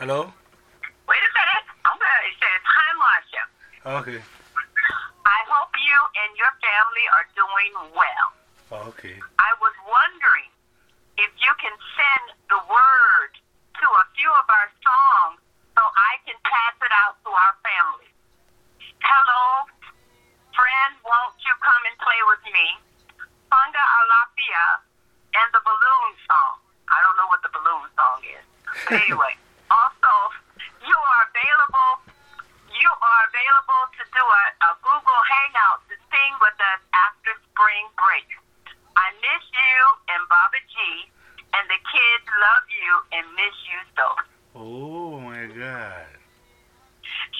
Hello? Wait a minute. I'm going to say, Hi, Marcia. Okay. I hope you and your family are doing well. Okay. I was wondering if you can send the word to a few of our songs so I can pass it out to our family. Hello, friend, won't you come and play with me? Funga Alafia and the balloon song. I don't know what the balloon song is. But anyway, also, you are available. You are available to do a, a Google Hangout to sing with us after spring break. I miss you and G, and the kids love you and miss you so. Oh my God.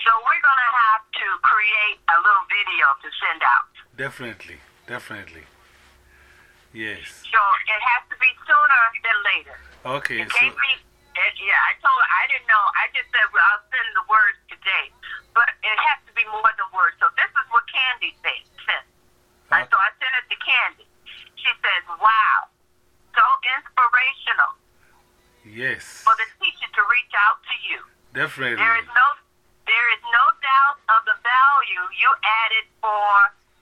So we're going to have to create a little video to send out. Definitely. Definitely. Yes. So it has to be sooner than later. Okay. It can't be. It, yeah, I told I didn't know. I just said, well, I'll send the words today. But it has to be more than words. So this is what Candy said. said. And so I sent it to Candy. She says, wow, so inspirational yes. for the teacher to reach out to you. Definitely. There is no, there is no doubt of the value you added for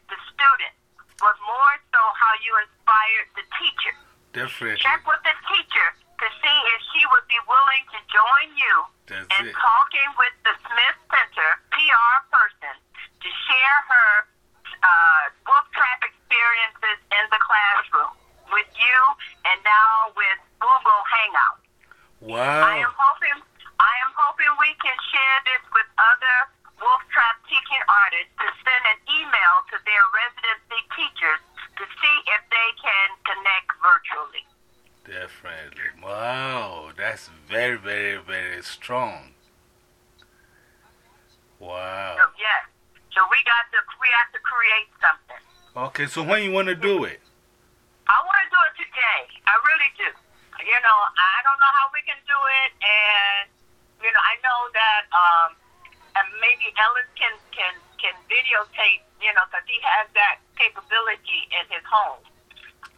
the student, but more so how you inspired the teacher. Definitely. Check with the teacher to see if she would be willing to join you That's in it. talking with the Smith Center PR person to share her uh, Wolf Trap experiences in the classroom with you and now with Google Hangout. I am Wow. hoping I am hoping we can share this with other Wolf Trap teaching artists to send an email to their residency teachers to see if they can connect virtually. Definitely. Wow. That's very, very, very strong. Wow. So yes. So we got to we have to create something. Okay. So, when you want to do it? I want to do it today. I really do. You know, I don't know how we can do it, and you know, I know that um, and maybe Ellis can can can videotape. You know, because he has that capability in his home.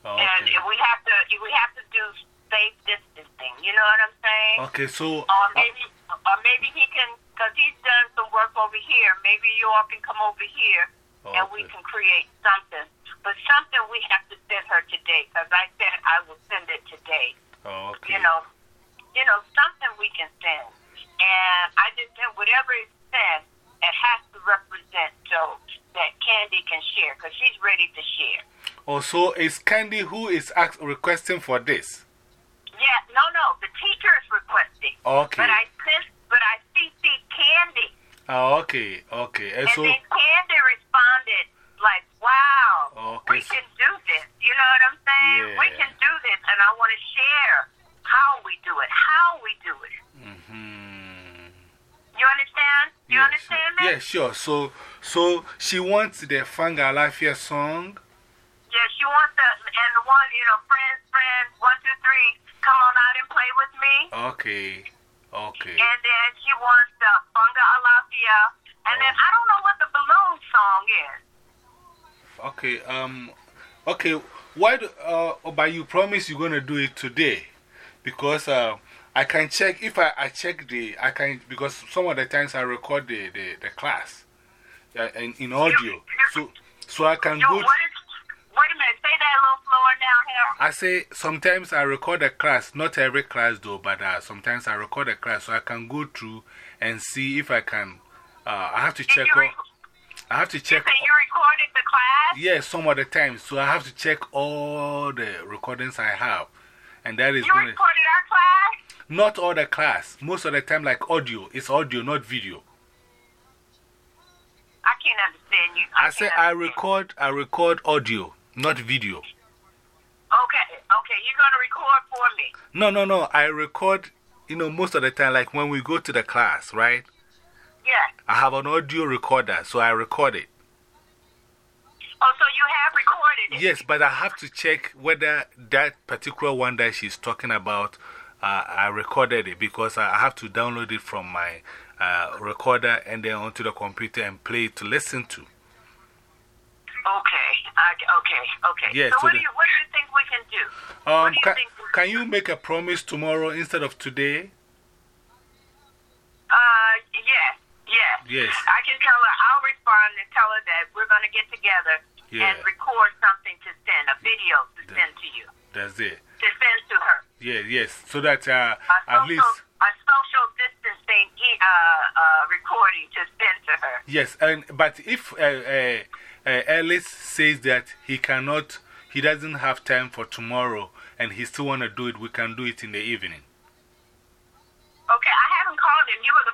And Okay. if we have to, if we have to do safe distancing. You know what I'm saying? Okay. So, Or maybe, or maybe he can, because he's done some work over here. Maybe you all can come over here and we can create something. But something we have to send her today, because I said I will send it today. Oh, okay. You know, you know something we can send. And I just said whatever is sent, it has to represent so that Candy can share, because she's ready to share. Oh, also, is Candy who is ask, requesting for this? Yeah, no, no, the teacher is requesting. Okay. But I sent, but I CC Candy. Oh, okay. Okay. And And so, then Candy responded like, wow, Okay, we can do this. You know what I'm saying? We can and I want to share how we do it, how we do it. hmm You understand? You yeah, understand sure. me? Yeah, sure. So, so she wants the Funga Alafia song. Yeah, she wants to, and the one, you know, friends, friends, one, two, three, come on out and play with me. Okay. Okay. And then she wants the Funga Alafia. And then Oh. I don't know what the balloon song is. Okay. Um, okay. Why do, uh, oh, but you promise you're going to do it today? Because uh, I can check, if I, I check the, I can, because some of the times I record the, the, the class uh, in, in audio. So, so I can Yo, go. what is, wait a minute, say that a little slower now, Harold. I say sometimes I record a class, not every class though, but uh, sometimes I record a class so I can go through and see if I can. Uh, I have to check I have to check. you class? Yes, some of the times. So I have to check all the recordings I have. And that is You recorded our class? Not all the class. Most of the time, like audio. It's audio, not video. I can't understand you. I can't say I record, I record audio, not video. Okay, okay, you're going to record for me. No, no, no. I record, you know, most of the time, like when we go to the class, right? Yeah. I have an audio recorder, so I record it. Oh, so you have recorded it? Yes, but I have to check whether that particular one that she's talking about, uh, I recorded it because I have to download it from my uh, recorder and then onto the computer and play it to listen to. Okay, okay, okay. Yes, so, so what, the- do you, what do you think we can do? Um, do you can, can you make a promise tomorrow instead of today? Yes. I can tell her, I'll respond and tell her that we're going to get together Yeah. and record something to send, a video to The- send to you, That's it. to send to her. Yeah, yes. So that uh, A at least. a social distancing uh, uh, recording to send to her. Yes, and, but if uh, uh, uh, Ellis says that he cannot, he doesn't have time for tomorrow and he still want to do it, we can do it in the evening.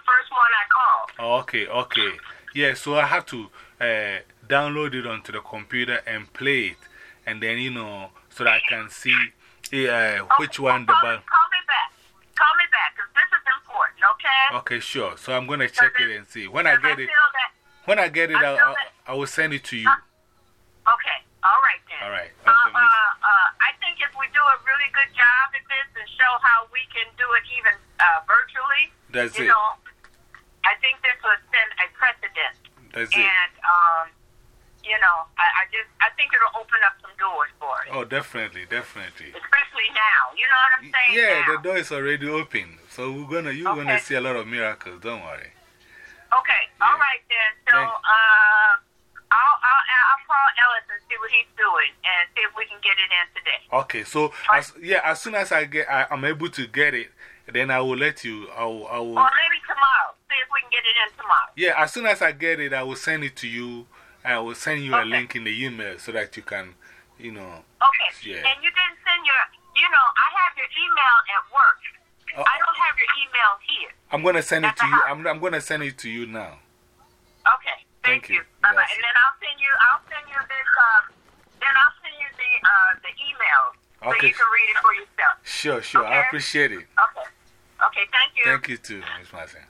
First one I called. Oh, okay, okay. Yeah, so I have to uh, download it onto the computer and play it. And then, you know, so that I can see uh, which Okay, one the call. Call me back. Call me back, because this is important, okay? Okay, sure. So I'm going to check it and see. When I get it, that, when I get it, I that- I will send it to you. okay, all right then. All right. Uh, Okay, uh, miss. uh, I think if we do a really good job at this and show how we can do it even uh, virtually, That's you it. know, I think this would send a precedent. That's it. And, um, you know, I, I just, I think it'll open up some doors for it. Oh, definitely, definitely. Especially now. You know what I'm saying? Yeah, now. the door is already open. So we're gonna, you're gonna see a lot of miracles. Don't worry. Okay, all right then. So, uh, I'll, I'll, I'll call Ellis and see what he's doing and see if we can get it in today. Okay, so as, yeah, as soon as I get, I, I'm able to get it, then I will let you. I will, I will, maybe tomorrow. See if we can get it in tomorrow. yeah, as soon as I get it, I will send it to you. I will send you a link in the email so that you can, you know. Okay. Yeah. And you didn't send your, you know, I have your email at work. Uh, I don't have your email here. I'm gonna send it to you. I'm, I'm gonna send it to you now. Okay. Thank, Thank you. Bye bye. Yes. And then I'll send you, I'll send you this, uh, then I'll send you the, uh, the email so Okay. you can read it for yourself. Sure, sure. I appreciate it. Okay. Okay. Thank you. Thank you too, Miss Martin.